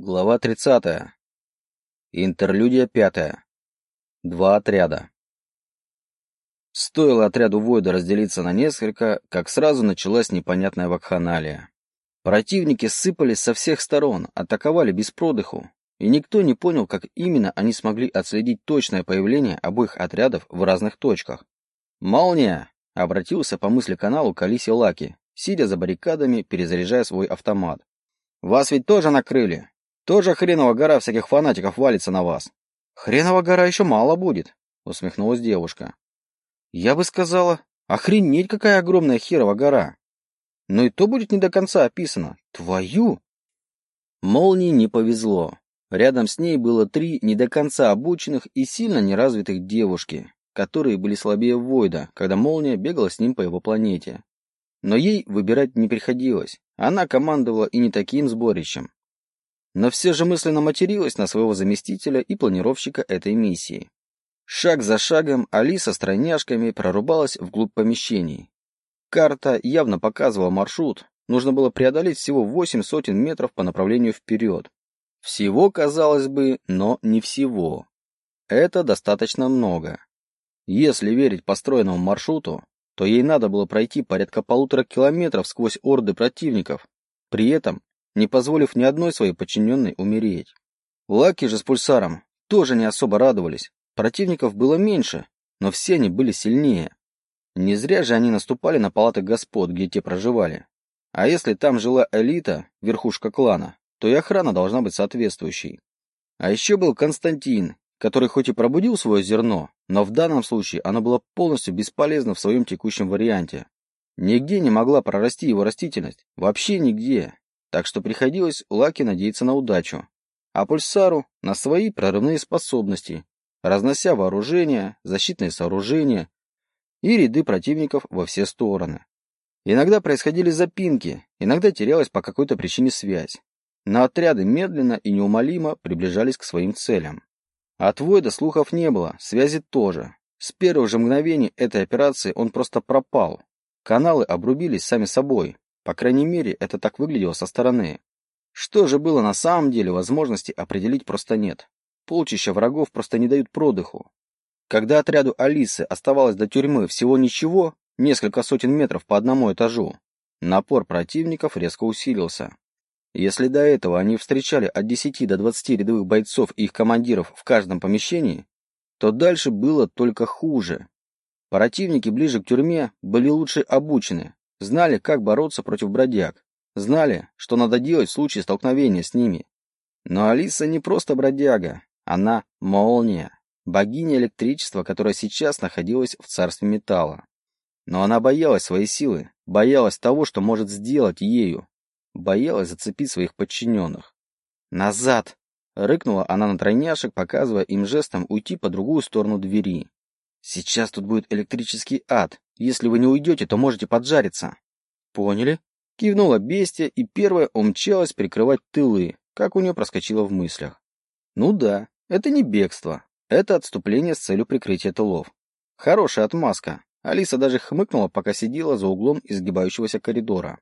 Глава 30. Интерлюдия 5. Два отряда. Стоило отряду Войда разделиться на несколько, как сразу началась непонятная вакханалия. Противники сыпались со всех сторон, атаковали без продыху, и никто не понял, как именно они смогли отследить точное появление обоих отрядов в разных точках. «Молния!» — обратился по мысли каналу к Лаки, сидя за баррикадами, перезаряжая свой автомат. «Вас ведь тоже накрыли. Тоже хреново гора всяких фанатиков валится на вас. Хренова гора еще мало будет, усмехнулась девушка. Я бы сказала, охренеть какая огромная херова гора. Но и то будет не до конца описано. Твою! Молнии не повезло. Рядом с ней было три не до конца обученных и сильно неразвитых девушки, которые были слабее Войда, когда молния бегала с ним по его планете. Но ей выбирать не приходилось. Она командовала и не таким сборищем но все же мысленно материлась на своего заместителя и планировщика этой миссии. Шаг за шагом Алиса с тройняшками прорубалась вглубь помещений. Карта явно показывала маршрут, нужно было преодолеть всего восемь сотен метров по направлению вперед. Всего, казалось бы, но не всего. Это достаточно много. Если верить построенному маршруту, то ей надо было пройти порядка полутора километров сквозь орды противников, при этом не позволив ни одной своей подчиненной умереть. Лаки же с пульсаром тоже не особо радовались. Противников было меньше, но все они были сильнее. Не зря же они наступали на палаты господ, где те проживали. А если там жила элита, верхушка клана, то и охрана должна быть соответствующей. А еще был Константин, который хоть и пробудил свое зерно, но в данном случае оно было полностью бесполезно в своем текущем варианте. Нигде не могла прорасти его растительность, вообще нигде, так что приходилось Лаки надеяться на удачу, а Пульсару — на свои прорывные способности, разнося вооружение, защитные сооружения и ряды противников во все стороны. Иногда происходили запинки, иногда терялась по какой-то причине связь, но отряды медленно и неумолимо приближались к своим целям. От Войда слухов не было, связи тоже. С первых же мгновений этой операции он просто пропал. Каналы обрубились сами собой, по крайней мере, это так выглядело со стороны. Что же было на самом деле, возможности определить просто нет. Полчища врагов просто не дают продыху. Когда отряду Алисы оставалось до тюрьмы всего ничего, несколько сотен метров по одному этажу, напор противников резко усилился. Если до этого они встречали от 10 до 20 рядовых бойцов и их командиров в каждом помещении, то дальше было только хуже. Противники ближе к тюрьме были лучше обучены, Знали, как бороться против бродяг. Знали, что надо делать в случае столкновения с ними. Но Алиса не просто бродяга. Она — молния, богиня электричества, которая сейчас находилась в царстве металла. Но она боялась своей силы, боялась того, что может сделать ею. Боялась зацепить своих подчиненных. «Назад!» — рыкнула она на тройняшек, показывая им жестом уйти по другую сторону двери. «Сейчас тут будет электрический ад. Если вы не уйдете, то можете поджариться». «Поняли?» Кивнула бестия и первая умчалась прикрывать тылы, как у нее проскочило в мыслях. «Ну да, это не бегство. Это отступление с целью прикрытия тылов. Хорошая отмазка. Алиса даже хмыкнула, пока сидела за углом изгибающегося коридора.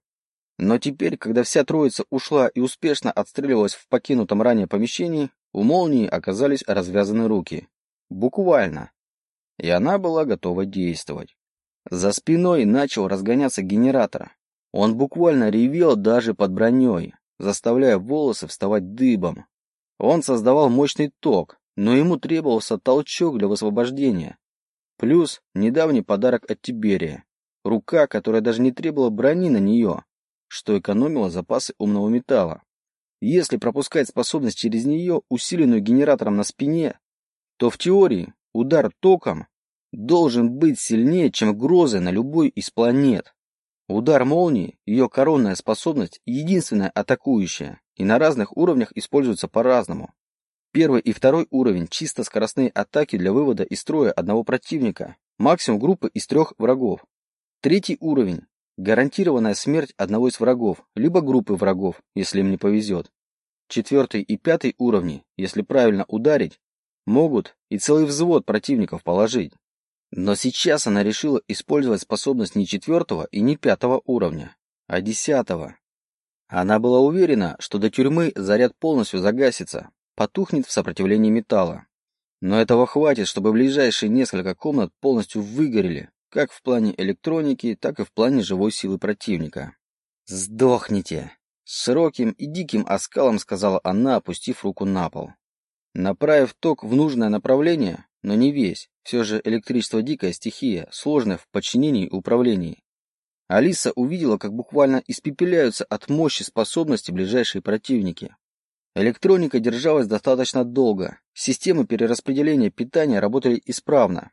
Но теперь, когда вся троица ушла и успешно отстреливалась в покинутом ранее помещении, у молнии оказались развязаны руки. Буквально и она была готова действовать. За спиной начал разгоняться генератор. Он буквально ревел даже под броней, заставляя волосы вставать дыбом. Он создавал мощный ток, но ему требовался толчок для высвобождения. Плюс недавний подарок от Тиберия. Рука, которая даже не требовала брони на нее, что экономило запасы умного металла. Если пропускать способность через нее, усиленную генератором на спине, то в теории Удар током должен быть сильнее, чем грозы на любой из планет. Удар молнии, ее коронная способность, единственная атакующая, и на разных уровнях используется по-разному. Первый и второй уровень – чисто скоростные атаки для вывода из строя одного противника, максимум группы из трех врагов. Третий уровень – гарантированная смерть одного из врагов, либо группы врагов, если им не повезет. Четвертый и пятый уровни, если правильно ударить, Могут и целый взвод противников положить. Но сейчас она решила использовать способность не четвертого и не пятого уровня, а десятого. Она была уверена, что до тюрьмы заряд полностью загасится, потухнет в сопротивлении металла. Но этого хватит, чтобы ближайшие несколько комнат полностью выгорели, как в плане электроники, так и в плане живой силы противника. «Сдохните!» С широким и диким оскалом сказала она, опустив руку на пол. Направив ток в нужное направление, но не весь, все же электричество дикая стихия, сложная в подчинении и управлении. Алиса увидела, как буквально испепеляются от мощи способности ближайшие противники. Электроника держалась достаточно долго, системы перераспределения питания работали исправно.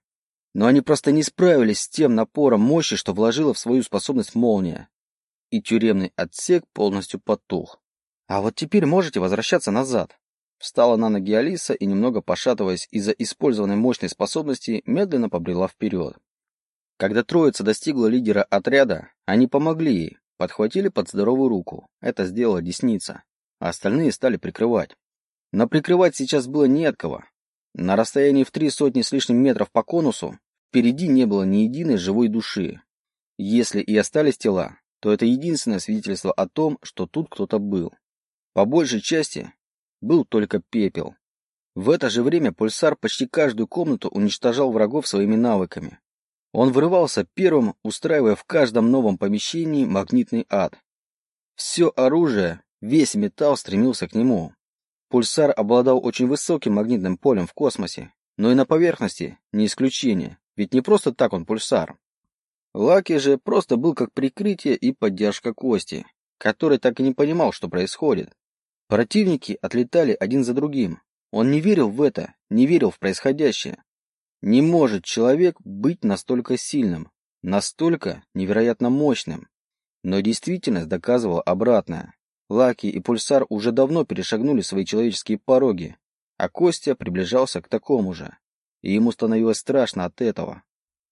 Но они просто не справились с тем напором мощи, что вложила в свою способность молния. И тюремный отсек полностью потух. А вот теперь можете возвращаться назад. Встала на ноги Алиса и, немного пошатываясь из-за использованной мощной способности, медленно побрела вперед. Когда троица достигла лидера отряда, они помогли ей, подхватили под здоровую руку. Это сделала десница а остальные стали прикрывать. Но прикрывать сейчас было не от кого. На расстоянии в три сотни с лишним метров по конусу впереди не было ни единой живой души. Если и остались тела, то это единственное свидетельство о том, что тут кто-то был. По большей части был только пепел. В это же время пульсар почти каждую комнату уничтожал врагов своими навыками. Он вырывался первым, устраивая в каждом новом помещении магнитный ад. Все оружие Весь металл стремился к нему. Пульсар обладал очень высоким магнитным полем в космосе, но и на поверхности не исключение, ведь не просто так он пульсар. Лаки же просто был как прикрытие и поддержка Кости, который так и не понимал, что происходит. Противники отлетали один за другим. Он не верил в это, не верил в происходящее. Не может человек быть настолько сильным, настолько невероятно мощным. Но действительность доказывала обратное. Лаки и Пульсар уже давно перешагнули свои человеческие пороги, а Костя приближался к такому же, и ему становилось страшно от этого.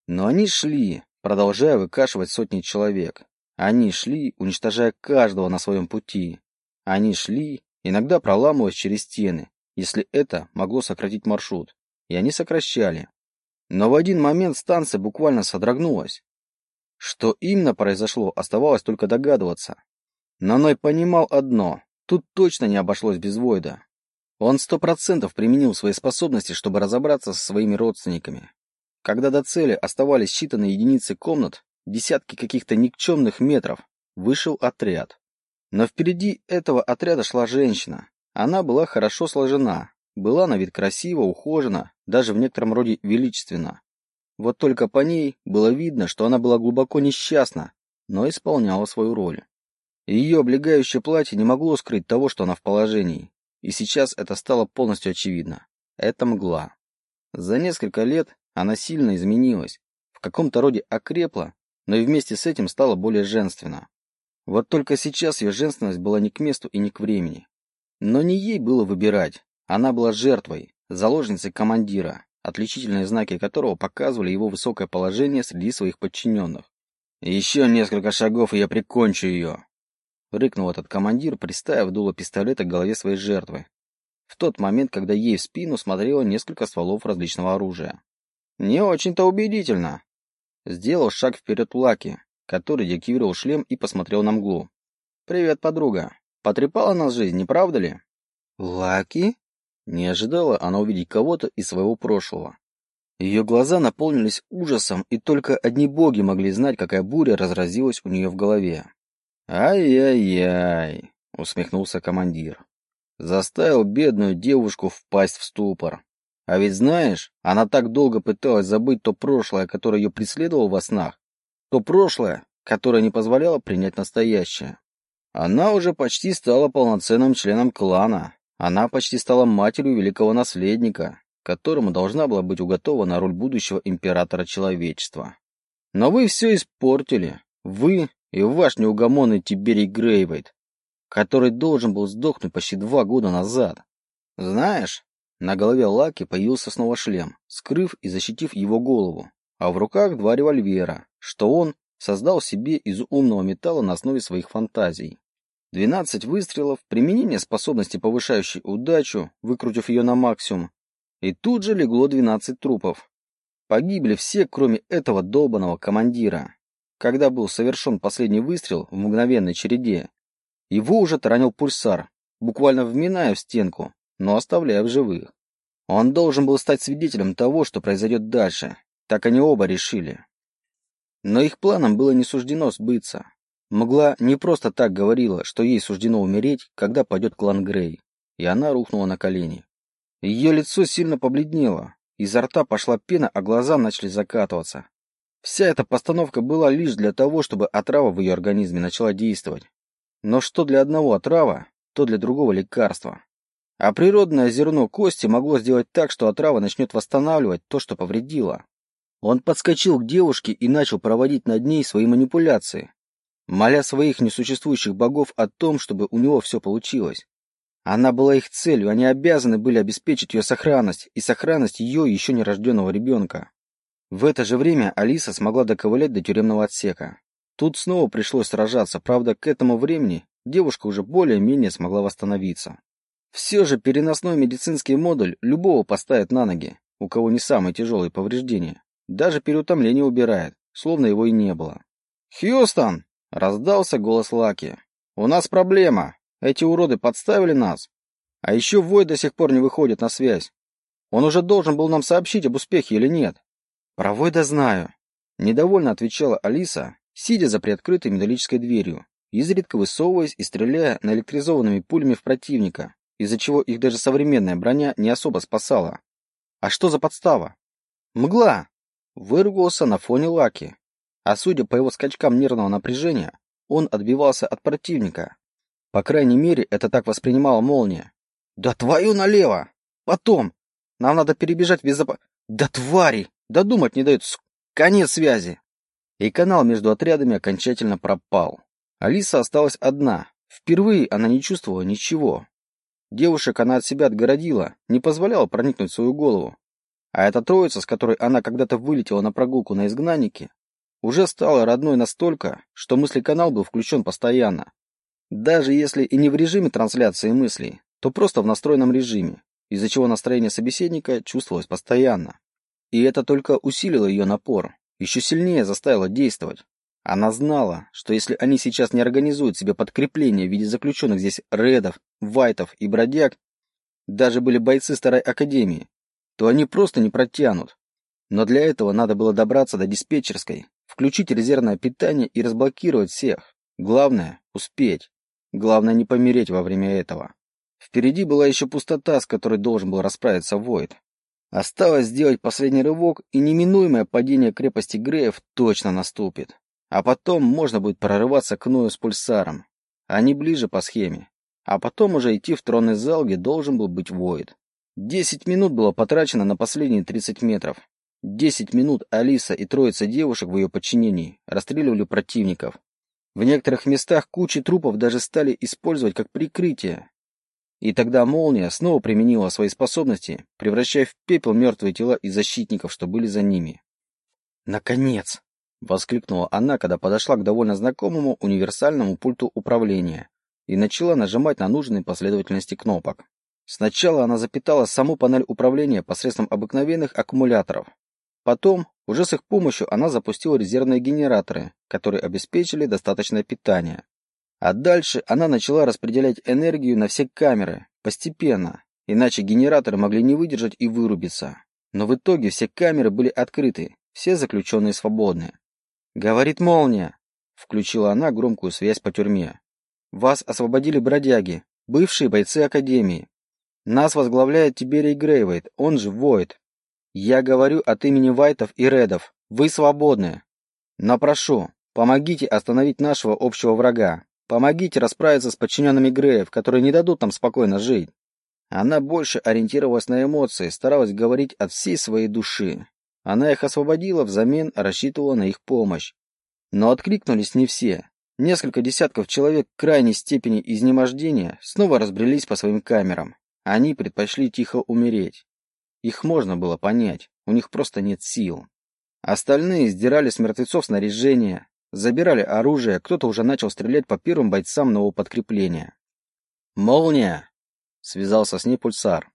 Но они шли, продолжая выкашивать сотни человек. Они шли, уничтожая каждого на своем пути. Они шли, иногда проламываясь через стены, если это могло сократить маршрут. И они сокращали. Но в один момент станция буквально содрогнулась. Что именно произошло, оставалось только догадываться. Но Ной понимал одно. Тут точно не обошлось без Войда. Он сто процентов применил свои способности, чтобы разобраться со своими родственниками. Когда до цели оставались считанные единицы комнат, десятки каких-то никчемных метров, вышел отряд. Но впереди этого отряда шла женщина. Она была хорошо сложена, была на вид красиво, ухожена, даже в некотором роде величественно. Вот только по ней было видно, что она была глубоко несчастна, но исполняла свою роль. Ее облегающее платье не могло скрыть того, что она в положении. И сейчас это стало полностью очевидно. Это мгла. За несколько лет она сильно изменилась, в каком-то роде окрепла, но и вместе с этим стала более женственна. Вот только сейчас ее женственность была не к месту и не к времени. Но не ей было выбирать. Она была жертвой, заложницей командира, отличительные знаки которого показывали его высокое положение среди своих подчиненных. «Еще несколько шагов, и я прикончу ее», Рыкнул этот командир, приставив дуло пистолета к голове своей жертвы. В тот момент, когда ей в спину смотрело несколько стволов различного оружия. «Не очень-то убедительно!» Сделал шаг вперед Лаки, который деактивировал шлем и посмотрел на мглу. «Привет, подруга. Потрепала нас жизнь, не правда ли?» «Лаки?» Не ожидала она увидеть кого-то из своего прошлого. Ее глаза наполнились ужасом, и только одни боги могли знать, какая буря разразилась у нее в голове. «Ай-яй-яй!» — усмехнулся командир. Заставил бедную девушку впасть в ступор. А ведь знаешь, она так долго пыталась забыть то прошлое, которое ее преследовало во снах, то прошлое, которое не позволяло принять настоящее. Она уже почти стала полноценным членом клана. Она почти стала матерью великого наследника, которому должна была быть уготована роль будущего императора человечества. Но вы все испортили. Вы и ваш неугомонный Тиберий Грейвейт, который должен был сдохнуть почти два года назад. Знаешь, на голове Лаки появился снова шлем, скрыв и защитив его голову, а в руках два револьвера, что он создал себе из умного металла на основе своих фантазий. Двенадцать выстрелов, применение способности, повышающей удачу, выкрутив ее на максимум, и тут же легло двенадцать трупов. Погибли все, кроме этого долбанного командира. Когда был совершен последний выстрел в мгновенной череде, Его уже таранил пульсар, буквально вминая в стенку, но оставляя в живых. Он должен был стать свидетелем того, что произойдет дальше. Так они оба решили. Но их планам было не суждено сбыться. Мгла не просто так говорила, что ей суждено умереть, когда пойдет клан Грей, и она рухнула на колени. Ее лицо сильно побледнело, изо рта пошла пена, а глаза начали закатываться. Вся эта постановка была лишь для того, чтобы отрава в ее организме начала действовать. Но что для одного отрава, то для другого лекарства. А природное зерно кости могло сделать так, что отрава начнет восстанавливать то, что повредило. Он подскочил к девушке и начал проводить над ней свои манипуляции, моля своих несуществующих богов о том, чтобы у него все получилось. Она была их целью, они обязаны были обеспечить ее сохранность и сохранность ее еще нерожденного ребенка. В это же время Алиса смогла доковылять до тюремного отсека. Тут снова пришлось сражаться, правда, к этому времени девушка уже более-менее смогла восстановиться. Все же переносной медицинский модуль любого поставит на ноги, у кого не самые тяжелые повреждения. Даже переутомление убирает, словно его и не было. «Хьюстон!» — раздался голос Лаки. «У нас проблема. Эти уроды подставили нас. А еще Вой до сих пор не выходит на связь. Он уже должен был нам сообщить об успехе или нет?» «Про Войда знаю», — недовольно отвечала Алиса, сидя за приоткрытой металлической дверью, изредка высовываясь и стреляя наэлектризованными пулями в противника, из-за чего их даже современная броня не особо спасала. А что за подстава? Мгла! Выругался на фоне Лаки. А судя по его скачкам нервного напряжения, он отбивался от противника. По крайней мере, это так воспринимала молния. «Да твою налево! Потом! Нам надо перебежать в безопа... Да твари! Додумать не дают, Конец связи!» И канал между отрядами окончательно пропал. Алиса осталась одна. Впервые она не чувствовала ничего. Девушек она от себя отгородила, не позволяла проникнуть в свою голову. А эта троица, с которой она когда-то вылетела на прогулку на изгнаннике, уже стала родной настолько, что мысли-канал был включен постоянно. Даже если и не в режиме трансляции мыслей, то просто в настроенном режиме, из-за чего настроение собеседника чувствовалось постоянно. И это только усилило ее напор, еще сильнее заставило действовать. Она знала, что если они сейчас не организуют себе подкрепление в виде заключенных здесь редов, вайтов и бродяг, даже были бойцы старой академии, то они просто не протянут. Но для этого надо было добраться до диспетчерской, включить резервное питание и разблокировать всех. Главное — успеть. Главное не помереть во время этого. Впереди была еще пустота, с которой должен был расправиться Войд. Осталось сделать последний рывок, и неминуемое падение крепости Греев точно наступит. А потом можно будет прорываться к Ною с пульсаром. Они ближе по схеме. А потом уже идти в тронный зал, где должен был быть Войд. Десять минут было потрачено на последние тридцать метров. Десять минут Алиса и троица девушек в ее подчинении расстреливали противников. В некоторых местах кучи трупов даже стали использовать как прикрытие. И тогда молния снова применила свои способности, превращая в пепел мертвые тела и защитников, что были за ними. «Наконец!» Воскликнула она, когда подошла к довольно знакомому универсальному пульту управления и начала нажимать на нужные последовательности кнопок. Сначала она запитала саму панель управления посредством обыкновенных аккумуляторов. Потом, уже с их помощью, она запустила резервные генераторы, которые обеспечили достаточное питание. А дальше она начала распределять энергию на все камеры, постепенно, иначе генераторы могли не выдержать и вырубиться. Но в итоге все камеры были открыты, все заключенные свободны. «Говорит молния!» — включила она громкую связь по тюрьме. «Вас освободили бродяги, бывшие бойцы Академии. Нас возглавляет Тиберий Грейвейт, он же Войд. Я говорю от имени Вайтов и Редов. Вы свободны. Но прошу, помогите остановить нашего общего врага. Помогите расправиться с подчиненными Греев, которые не дадут нам спокойно жить». Она больше ориентировалась на эмоции, старалась говорить от всей своей души. Она их освободила, взамен рассчитывала на их помощь. Но откликнулись не все. Несколько десятков человек крайней степени изнемождения снова разбрелись по своим камерам. Они предпочли тихо умереть. Их можно было понять, у них просто нет сил. Остальные сдирали с мертвецов снаряжение, забирали оружие, кто-то уже начал стрелять по первым бойцам нового подкрепления. «Молния!» — связался с ней пульсар.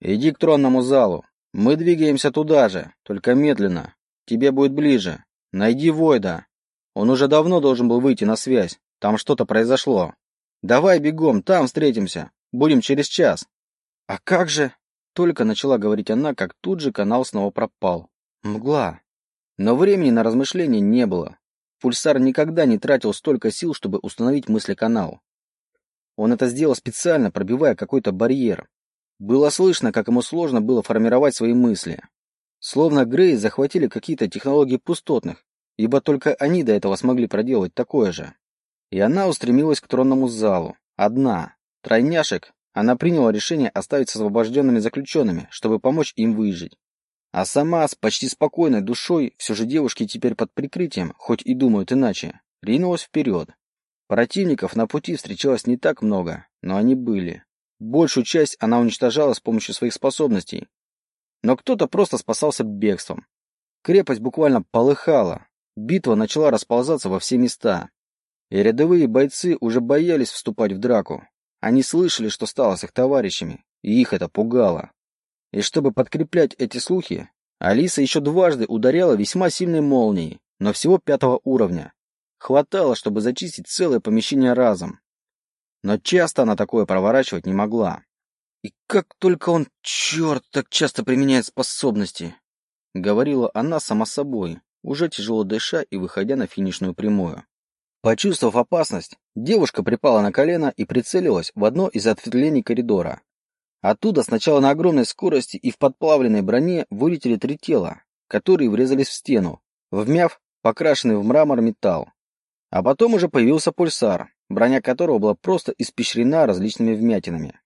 «Иди к тронному залу. Мы двигаемся туда же, только медленно. Тебе будет ближе. Найди Войда. Он уже давно должен был выйти на связь. Там что-то произошло. Давай бегом, там встретимся. Будем через час. А как же? Только начала говорить она, как тут же канал снова пропал. Мгла. Но времени на размышления не было. Пульсар никогда не тратил столько сил, чтобы установить мыслеканал. Он это сделал специально, пробивая какой-то барьер. Было слышно, как ему сложно было формировать свои мысли. Словно Грей захватили какие-то технологии пустотных, ибо только они до этого смогли проделать такое же. И она устремилась к тронному залу. Одна. Тройняшек она приняла решение оставить с освобожденными заключенными, чтобы помочь им выжить. А сама с почти спокойной душой, все же девушки теперь под прикрытием, хоть и думают иначе, ринулась вперед. Противников на пути встречалось не так много, но они были. Большую часть она уничтожала с помощью своих способностей. Но кто-то просто спасался бегством. Крепость буквально полыхала. Битва начала расползаться во все места. И рядовые бойцы уже боялись вступать в драку. Они слышали, что стало с их товарищами, и их это пугало. И чтобы подкреплять эти слухи, Алиса еще дважды ударяла весьма сильной молнией, но всего пятого уровня. Хватало, чтобы зачистить целое помещение разом. Но часто она такое проворачивать не могла. И как только он, черт, так часто применяет способности, говорила она сама собой, уже тяжело дыша и выходя на финишную прямую. Почувствовав опасность, девушка припала на колено и прицелилась в одно из ответвлений коридора. Оттуда сначала на огромной скорости и в подплавленной броне вылетели три тела, которые врезались в стену, вмяв покрашенный в мрамор металл. А потом уже появился пульсар, броня которого была просто испещрена различными вмятинами.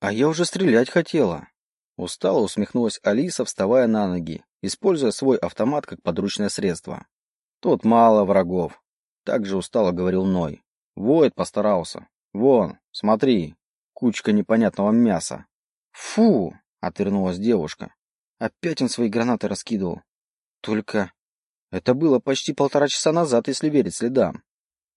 «А я уже стрелять хотела!» Устало усмехнулась Алиса, вставая на ноги, используя свой автомат как подручное средство. «Тут мало врагов», — также устало говорил Ной. Воет постарался. «Вон, смотри, кучка непонятного мяса. «Фу!» — отвернулась девушка. Опять он свои гранаты раскидывал. Только это было почти полтора часа назад, если верить следам.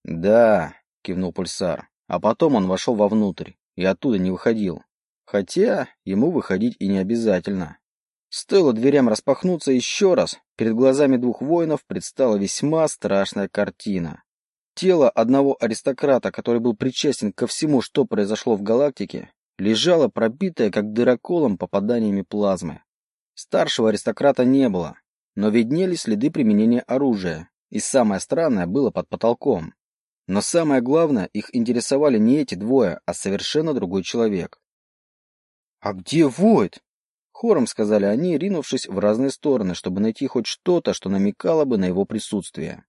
«Да», — кивнул Пульсар, а потом он вошел вовнутрь и оттуда не выходил. Хотя ему выходить и не обязательно. Стоило дверям распахнуться еще раз, перед глазами двух воинов предстала весьма страшная картина. Тело одного аристократа, который был причастен ко всему, что произошло в галактике, лежала пробитая, как дыроколом, попаданиями плазмы. Старшего аристократа не было, но виднелись следы применения оружия, и самое странное было под потолком. Но самое главное, их интересовали не эти двое, а совершенно другой человек. «А где Войд?» Хором сказали они, ринувшись в разные стороны, чтобы найти хоть что-то, что намекало бы на его присутствие.